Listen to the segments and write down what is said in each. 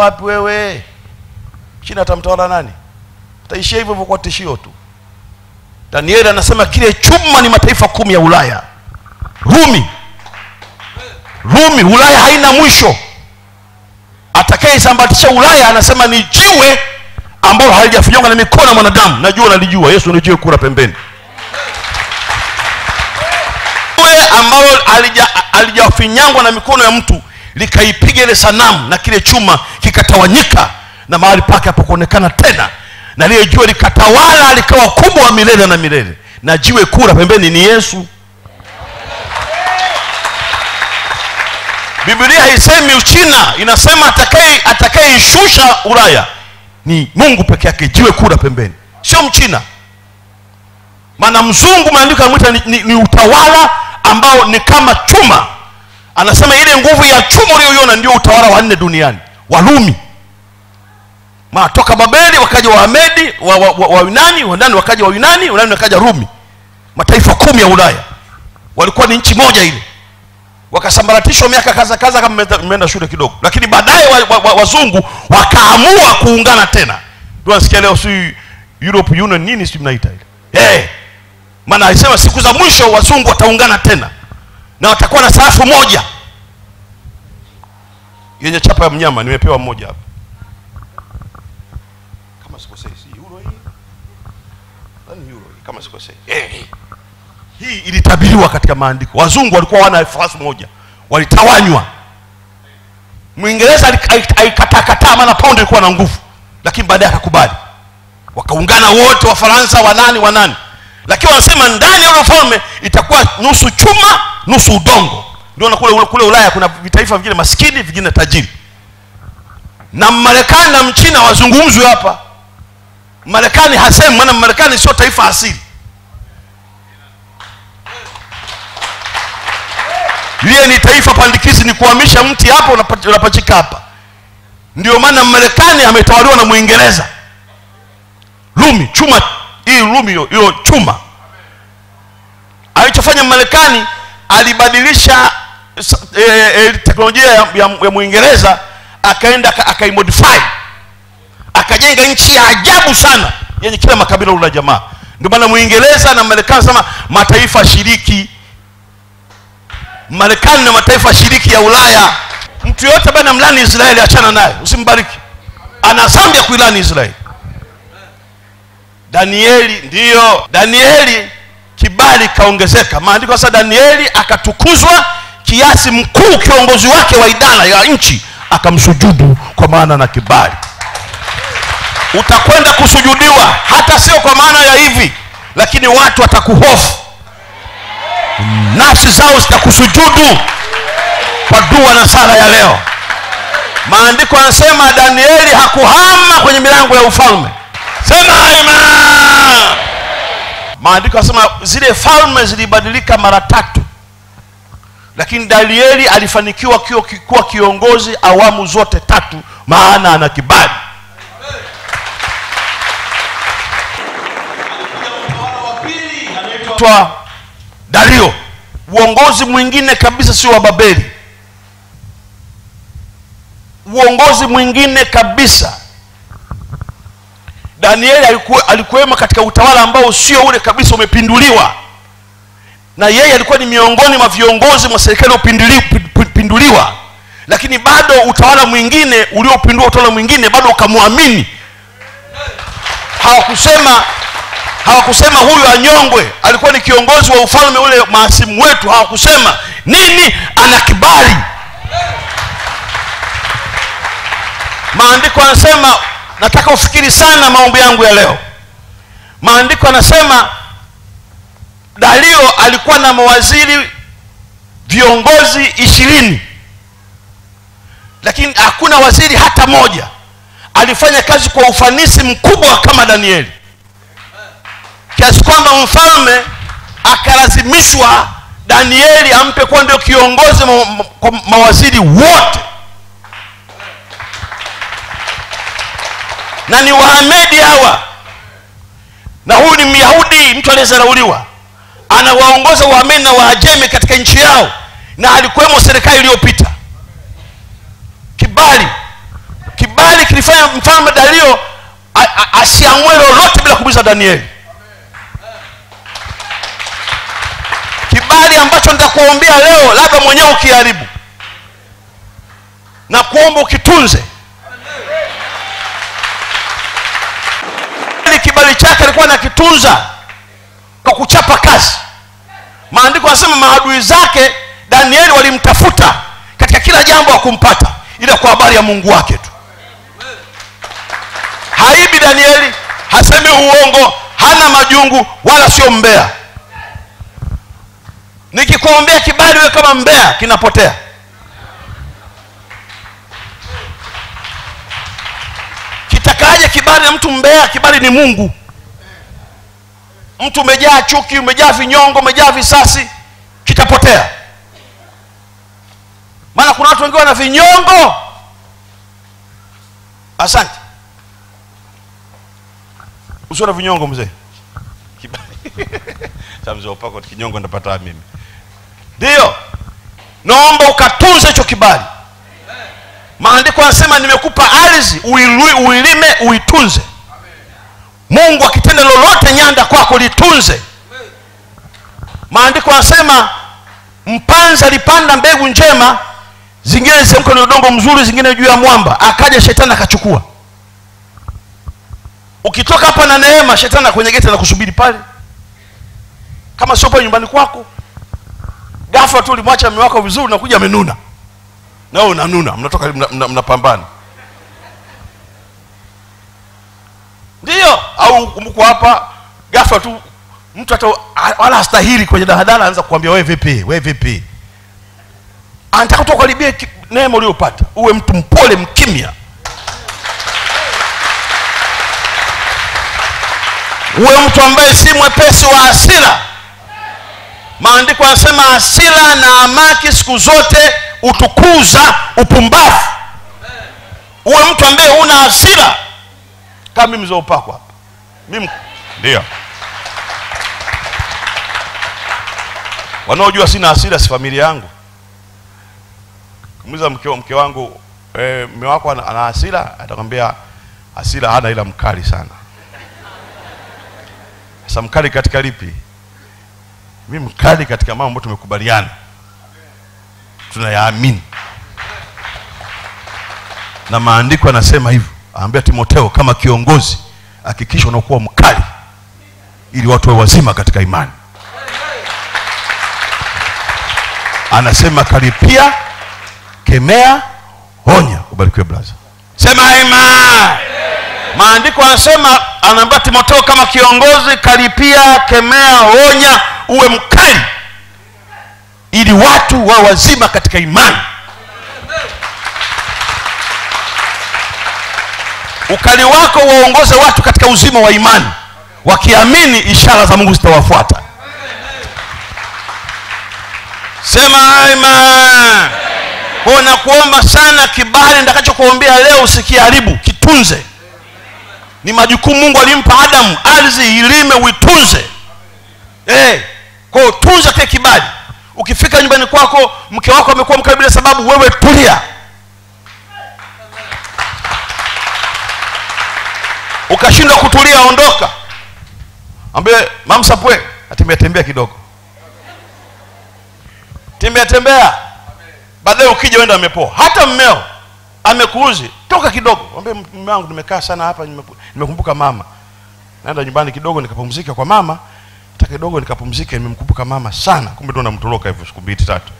wapi wewe? China atamtawala nani? Ataishia hivyo hivyo kwa tishio tu. Danieli anasema kile chuma ni mataifa kumi ya ulaya. Rumi. Rumi ulaya haina mwisho. Atakayesambatisha ulaya anasema ni jiwe ambalo halijafinyonga na mikono ya mwanadamu. Najua nalijua yesu ni jiwe kura pembeni. Jiwe ambalo halija- halijafinyangwa na mikono ya mtu likaipiga ile sanamu na kile chuma kikatawanyika na mahali pake hapakuonekana tena. Na lile jiwe likatawala likawa kubwa wa milele na milele. Na jiwe kura pembeni ni yesu. Biblia haisemi uchina inasema atakaye atakayeishusha ulaya ni mungu peke yake. Jiwe kura pembeni sio mchina. Maana mzungu maandiko yanamwita ni, ni, ni utawala ambao ni kama chuma anasema ile nguvu ya chuma uliyoiona ndio utawala wa nne duniani. Warumi. Ma, toka babeli wakaja waamedi wa, wa, wa, wa yunani wanani wakaja wa yunani wanani wakaja rumi. Mataifa kumi ya ulaya. Walikuwa ni nchi moja ile. Wakasambaratishwa miaka kaza kaza kama mmeenda- shule kidogo. Lakini baadaye wazungu wa, wa, wa, wakaamua kuungana tena. Nasikia leo si europe union nini si mnaita ile. Hey. maana alisema siku za mwisho wazungu wataungana tena na watakuwa na sarafu moja. Yenye chapa ya mnyama nimepewa mmoja hapa. Kama sikosei si euro hii? Nadhani euro hii kama sikosei. Eh, hii hii ilitabiriwa katika maandiko. Wazungu walikuwa wana farasi moja. Walitawanywa. Mwingereza aikatakataa maana pound ilikuwa na nguvu. Lakini baadaye akakubali. Wakaungana wote wafaransa wanani wanani lakini wanasema ndani ya ule ufalme itakuwa nusu chuma nusu udongo. Ndio na kule, kule ulaya kuna vitaifa vingine maskini vingine tajiri. Na marekani na mchina wazungumzwe hapa. Marekani hasemi maana marekani sio taifa asili. Liye ni taifa pandikizi ni kuhamisha mti hapa unapachika hapa. Ndio maana marekani ametawaliwa na mwingereza. Rumi chuma hii rumi chuma. Alichofanya marekani alibadilisha e, e, teknolojia ya, ya, ya mwingereza akaenda aka- akaimodify. Akajenga nchi ya ajabu sana yenye kila makabila una jamaa. Ndio maana mwingereza na marekani sema mataifa shiriki. Marekani na mataifa shiriki ya ulaya. Mtu yoyote ambaye namlani israeli achana naye usimbariki. Ana dhambi ya kuilani israeli danieli ndiyo danieli kibali kaongezeka. Maandiko sasa danieli akatukuzwa kiasi mkuu kiongozi wake wa idara ya nchi akamsujudu kwa maana na kibali. Utakwenda kusujudiwa hata sio kwa maana ya hivi lakini watu watakuhofu. Nafsi zao zitakusujudu kwa dua na sala ya leo. Maandiko yanasema danieli hakuhama kwenye milango ya ufalme. Sema amen maandiko yanasema zile falme zilibadilika mara tatu. Lakini danieli alifanikiwa kio- kuwa kiongozi awamu zote tatu maana ana kibali. Anaitwa dario. Uongozi mwingine kabisa sio wa babeli. Uongozi mwingine kabisa danieli alikuwa, katika utawala ambao sio ule kabisa umepinduliwa. Na yeye alikuwa ni miongoni mwa viongozi mwa serikali upinduliwa lakini bado utawala mwingine uliopindua utawala mwingine bado ukamwamini. Hawakusema hawakusema huyu anyongwe. Alikuwa ni kiongozi wa ufalme ule maasimu wetu. Hawakusema nini ana kibali maandiko yanasema nataka ufikiri sana maombi yangu ya leo. Maandiko anasema dalio alikuwa na mawaziri viongozi ishirini. Lakini hakuna waziri hata moja. Alifanya kazi kwa ufanisi mkubwa kama danieli. Kiasi kwamba mfalme akalazimishwa danieli ampe kuwa ndio kiongozi ma, ma, mawaziri wote na ni wahamedi hawa. Na huyu ni myahudi mtu aliyezarauliwa. Anawaongoza wahamedi na waajemi katika nchi yao. Na alikuwemo serikali iliyopita. Kibali. Kibali kilifanya mfalme dario asiamue lolote bila kuuliza danieli. Kibali ambacho nitakuombea leo labda mwenyewe ukiharibu. Na kuomba ukitunze alikuwa anakitunza kwa kuchapa kazi. Maandiko anasema maadui zake danieli walimtafuta katika kila jambo wa kumpata ila kwa habari ya mungu wake tu. Haibi danieli hasemi uongo hana majungu wala sio mbea. Nikikuombea kibali wewe kama mbea kinapotea. Kitakaje kibali na mtu mbea? Kibali ni mungu mtu umejaa chuki umejaa vinyongo umejaa visasi kitapotea. Maana kuna watu wengine wana vinyongo. Asante. Usiona vinyongo mzee. Kinyongo ndapata mimi. Ndio. Naomba ukatunze hicho kibali. Maandiko anasema nimekupa ardhi uilime uitunze mungu akitenda lolote nyanda kwako litunze. Maandiko anasema mpanzi alipanda mbegu njema zingine zisemka ni udongo mzuri zingine juu ya mwamba. Akaja shetani akachukua. Ukitoka hapa na neema shetani kwenye geti anakusubiri pale. Kama sio pale nyumbani kwako. Ghafla tu ulimwacha mume wako vizuri nakuja amenuna. Na wewe unanuna mnatoka mnapambana mna, mnapambana. Ndiyo. Au mko hapa ghafla tu mtu hata wala astahili kwenye daladala anaanza kukwambia wewe vipi? Wewe vipi? Anataka tu kukaribia neema uliyopata. Uwe mtu mpole mkimya. Uwe mtu ambaye si mwepesi wa hasira. Maandiko yanasema hasira na amaki siku zote utukuza upumbavu. Uwe mtu ambaye una hasira kama mimi zoupakwa hapa. Mimi ndio. Wanaojua sina hasira si familia yangu. Kumuuliza mke, mke wangu eh, mme wako ana, ana hasira? Atakwambia hasira hana ila mkali sana. Sasa mkali katika lipi? Mi mkali katika mambo ambayo tumekubaliana. Tunayaamini. Na maandiko yanasema hivyo aambia Timotheo, kama kiongozi hakikisha unakuwa mkali ili watu wawe wazima katika imani. Anasema karipia kemea onya ubarikiwe brother, sema amen maandiko anasema anaambia Timotheo, kama kiongozi karipia kemea onya uwe mkali ili watu wawe wazima katika imani ukali wako waongoze watu katika uzima wa imani. Wakiamini ishara za mungu zitawafuata. Sema amen. Ko nakuomba sana kibali nitakachokuombea leo usikiharibu kitunze. Ni majukumu mungu alimpa adamu ardhi ilime uitunze. Eh, kwao tunza kile kibali. Ukifika nyumbani kwako mke wako amekuwa mkali sababu wewe tulia ukashindwa kutulia ondoka. Ambie mamsapwe atembea tembea kidogo. Tembea tembea baadaye ukija wenda amepoa. Hata mmeo amekuuzi toka kidogo. Ambie mume wangu nimekaa sana hapa nimekumbuka mama. Naenda nyumbani kidogo nikapumzika kwa mama. Hata kidogo nikapumzika nimemkumbuka mama sana. Kumbe ndo namtoroka hivyo siku mbili tatu.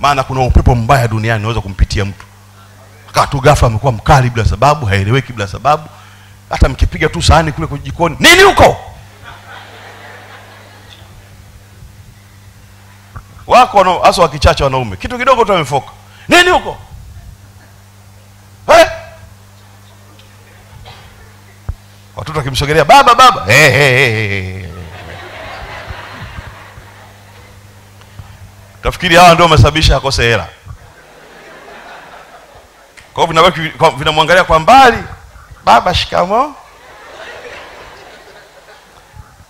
Maana kuna upepo mbaya duniani unaweza kumpitia mtu kaa tu ghafla amekuwa mkali bila sababu haeleweki bila sababu. Hata mkipiga tu sahani kule kwa jikoni nini huko? Wako hasa wakichacha wanaume. Kitu kidogo tu amefoka nini huko? Eh? watoto wakimsogelea baba baba. Hey, hey, hey, hey. tafikiri hawa ndio wamesababisha akose hela kwa hiyo vinabaki vinamwangalia kwa mbali. Baba shikamo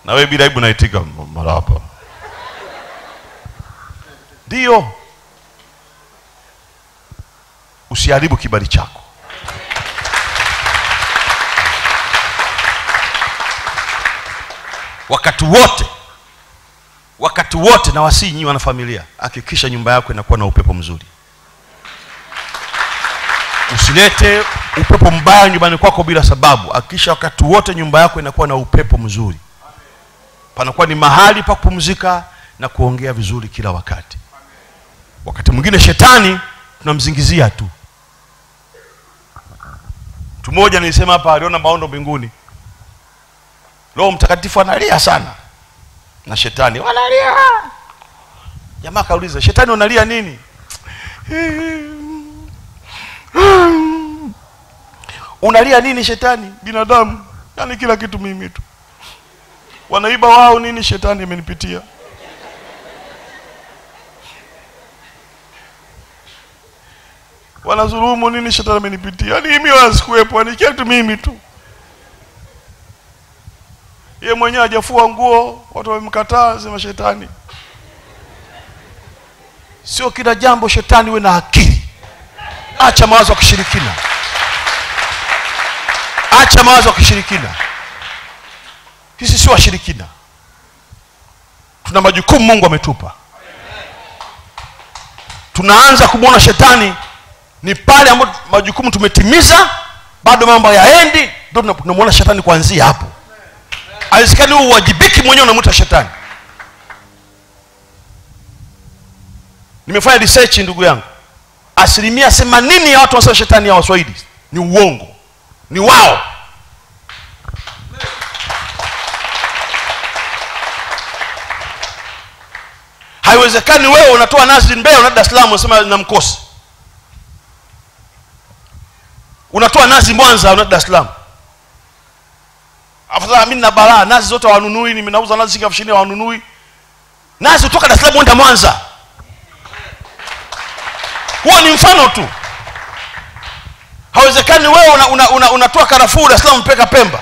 na wewe bila aibu naitika mara hapa ndio. Usiharibu kibali chako. Wakati wote wakati wote na wasii nyinyi wanafamilia hakikisha nyumba yako inakuwa na upepo mzuri usilete upepo mbaya nyumbani kwako bila sababu. Hakikisha wakati wote nyumba yako inakuwa na upepo mzuri. Panakuwa ni mahali pa kupumzika na kuongea vizuri kila wakati. Wakati mwingine shetani tunamzingizia tu. Mtu mmoja nilisema hapa aliona maondo mbinguni. Roho mtakatifu analia sana na shetani. Wanalia! Jamaa kauliza shetani unalia nini unalia nini shetani binadamu? Yaani kila kitu mimi tu. Wanaiba wao nini shetani amenipitia? Wanazulumu nini shetani amenipitia? Yaani mimi wasikuepo ni kila kitu mimi tu. Ye mwenyewe hajafua nguo watu wamemkataa sema shetani. Sio kila jambo shetani we na akili acha mawazo ya kishirikina acha mawazo ya kishirikina sisi si washirikina tuna majukumu mungu ametupa. Tunaanza kumwona shetani. Ni pale ambapo majukumu tumetimiza bado mambo yaendi ndo tunamwona shetani kuanzia hapo. Haiwezekani huu uwajibiki mwenyewe unamwita shetani. Nimefanya research ndugu yangu asilimia themanini ya watu wanasema shetani ya waswahili. Ni uongo. Ni wao. Haiwezekani wewe unatoa nazi mbea unaenda dar es unasema na mkosi. Unatoa nazi mwanza unaenda dar es afadhali na balaa nazi zote awanunui nimenauza nauza nazi shilingi elfu hawanunui. Nazi utoka dar uenda mwanza huo ni mfano tu. Hawezekani wewe unatoa una, una, una karafuu dar mpeka pemba.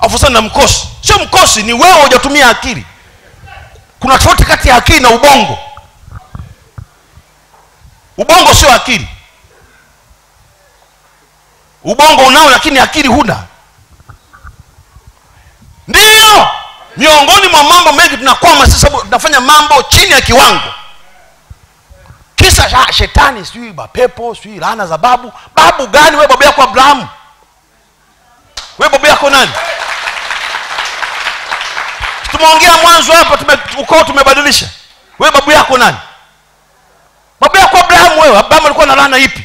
Afusani na mkosi. Sio mkosi ni wewe hujatumia akili. Kuna tofauti kati ya akili na ubongo. Ubongo sio akili. Ubongo unao lakini akili huna. Ndiyo miongoni mwa mambo mengi tunakwama sababu tunafanya mambo chini ya kiwango. Kisa shetani sijui mapepo sijui laana za babu. Babu gani? We babu yako abrahamu. We babu yako nani? Tumeongea mwanzo hapa tume, ukoo tumebadilisha. We babu yako nani? Babu yako abrahamu wewe abrahamu alikuwa na laana ipi?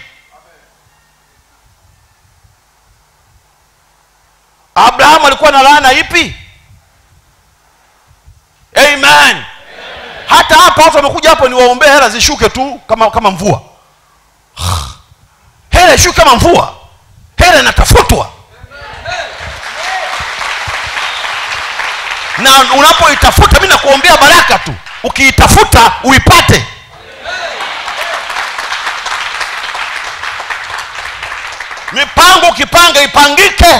Abrahamu alikuwa na laana ipi amen, amen. hata hapa watu wamekuja hapo ni waombee hela zishuke tu kama kama mvua. Hela ishuke kama mvua. Hela inatafutwa. Na unapoitafuta mi nakuombea baraka tu. Ukiitafuta uipate. Mipango ukipanga ipangike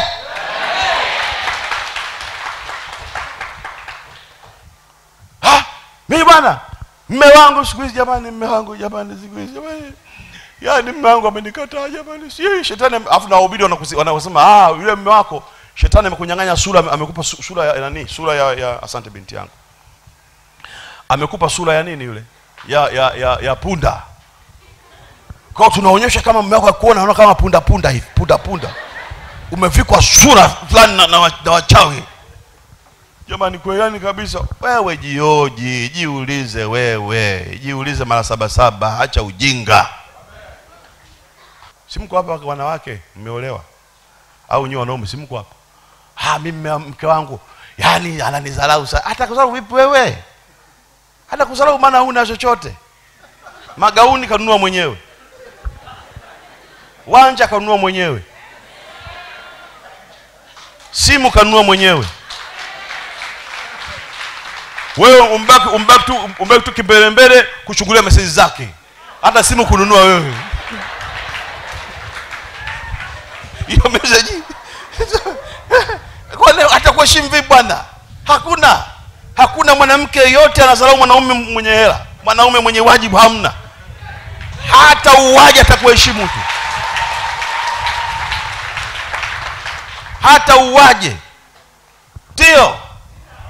Ha? mimi bwana mme wangu siku hizi jamani mme wangu jamani siku hizi jamani. Yaani mme wangu amenikataa jamani. Si shetani afu na wahubiri wanasema ah yule mme wako shetani amekunyang'anya sura amekupa su- sura ya nani sura ya, ya asante binti yangu. Amekupa sura ya nini yule? Ya ya ya, ya punda. Kwa tunaonyesha kama mme wako akuona anaona kama punda punda hivi punda punda. Umevikwa sura fulani na, na, na wachawi jamani kwelani kabisa? Wewe jioji jiulize wewe jiulize mara saba saba acha ujinga. Simko hapa wanawake? Mmeolewa? Au nyi wanaume simko hapa? Ha mimi mke wangu yani ananizalau sana hata kuzalau vipi wewe? Hata kuzalau maana huna chochote. Magauni kanunua mwenyewe. Wanja kanunua mwenyewe. Simu kanunua mwenyewe wewe umbaki umbaki tu umbaki tu kimbelembele kuchungulia meseji zake. Hata simu kununua wewe. Hiyo meseji kwa hata kuheshimu vipi bwana? Hakuna. Hakuna mwanamke yote anazalau mwanaume mwenye hela. Mwanaume mwenye wajibu hamna. Hata uwaje atakuheshimu tu. Hata uwaje ndio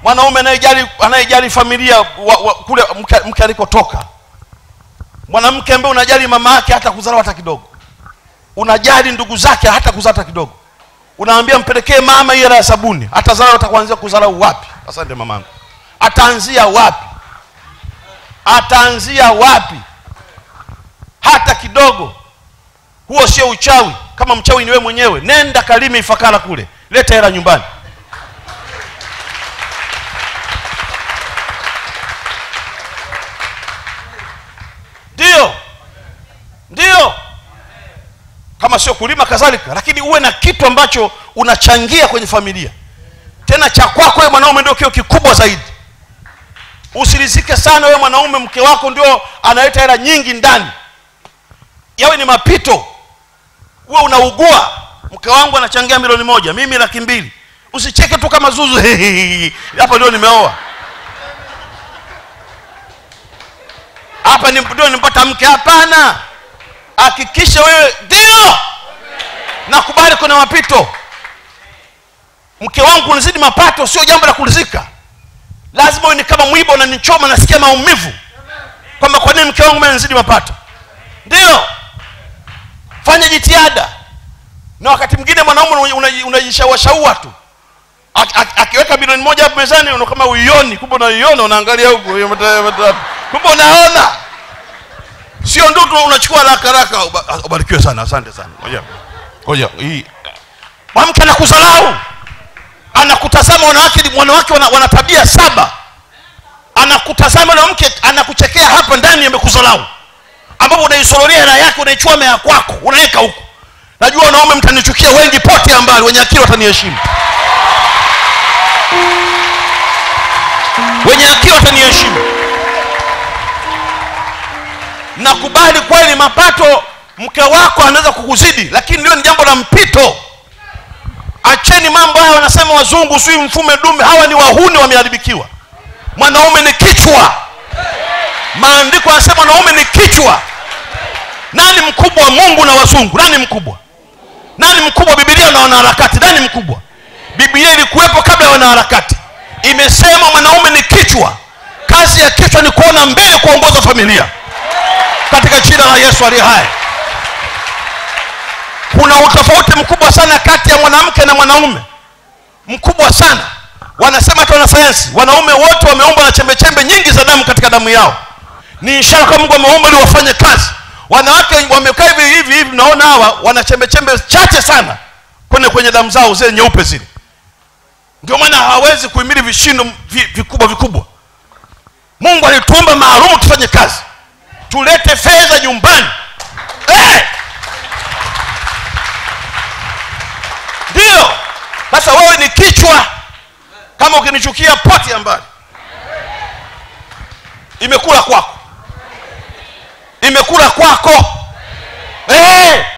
mwanaume anayejali anayejali familia wa, wa, kule mke, alikotoka. Mwanamke ambaye unajali mama yake hata kuzaliwa hata kidogo. Unajali ndugu zake hata kuzaa hata kidogo. Unaambia mpelekee mama hela ya sabuni. Atazala atakuanzia kuzalau wapi? Asante mamangu. Ataanzia wapi? Ataanzia wapi? Hata kidogo. Huo sio uchawi. Kama mchawi ni wewe mwenyewe nenda kalime ifakara kule. Leta hela nyumbani ndio ndio kama sio kulima kadhalika lakini uwe na kitu ambacho unachangia kwenye familia. Tena cha kwako wewe mwanaume ndio kio kikubwa zaidi. Usilizike sana wewe mwanaume mke wako ndio analeta hela nyingi ndani. Yawe ni mapito. Uwe unaugua mke wangu anachangia milioni moja mimi laki mbili. Usicheke tu kama zuzu hapa ndio nimeoa. Hapa ndio nimpata mke hapana hakikisha wewe ndio. Nakubali kuna mapito. Mke wangu unazidi mapato sio jambo la kulizika lazima ni kama mwiba unanichoma nasikia maumivu. Kwamba kwa nini mke wangu amenizidi mapato? Ndio. Fanya jitihada. Na wakati mwingine mwanaume unajishawashaua tu. Ak- ak- akiweka bilioni moja hapo mezani kama uioni kumbe unaiona unaangalia huku kumbe unaona sio ndoto unachukua haraka haraka. Ubarikiwe sana asante sana. Ngoja ngoja hii mwanamke anakuzalau. Anakutazama wanawake wanawake wana, wana tabia saba. Anakutazama mwanamke anakuchekea hapa ndani amekuzalau. Ambapo unaisororea hela yake unaichua mea kwako unaweka huko. najua wanaume mtanichukia wengi pote ambali, wenye akili wataniheshimu. Wenye akili wataniheshimu nakubali kweli mapato mke wako anaweza kukuzidi lakini ndio ni jambo la mpito. Acheni mambo haya wanasema wazungu sijui mfume dume hawa ni wahuni wameharibikiwa. Mwanaume ni kichwa. Maandiko yanasema mwanaume ni kichwa. Nani mkubwa wa mungu na wazungu? Nani mkubwa? Nani mkubwa? Bibilia na wanaharakati nani mkubwa? Bibilia ilikuwepo kabla ya wanaharakati. Imesema mwanaume ni kichwa. Kazi ya kichwa ni kuona mbele kuongoza familia katika jina la yesu aliye hai. Kuna utofauti mkubwa sana kati ya mwanamke na mwanaume. Mkubwa sana. Wanasema hata wanasayansi wanaume wote wameumbwa na chembechembe nyingi za damu katika damu yao. Ni ishara kwa mungu ameumba ili wafanye kazi. Wanawake wamekaa hivi hivi hivi naona hawa wana chembechembe chache sana kwenye kwenye damu zao zile nyeupe zile. Ndio maana hawawezi kuhimili vishindo vikubwa vikubwa. Mungu alituumba maalumu tufanye kazi tulete fedha nyumbani. Hey! ndio. Sasa wewe ni kichwa kama ukinichukia poti ambayo imekula kwako. Imekula kwako. Hey!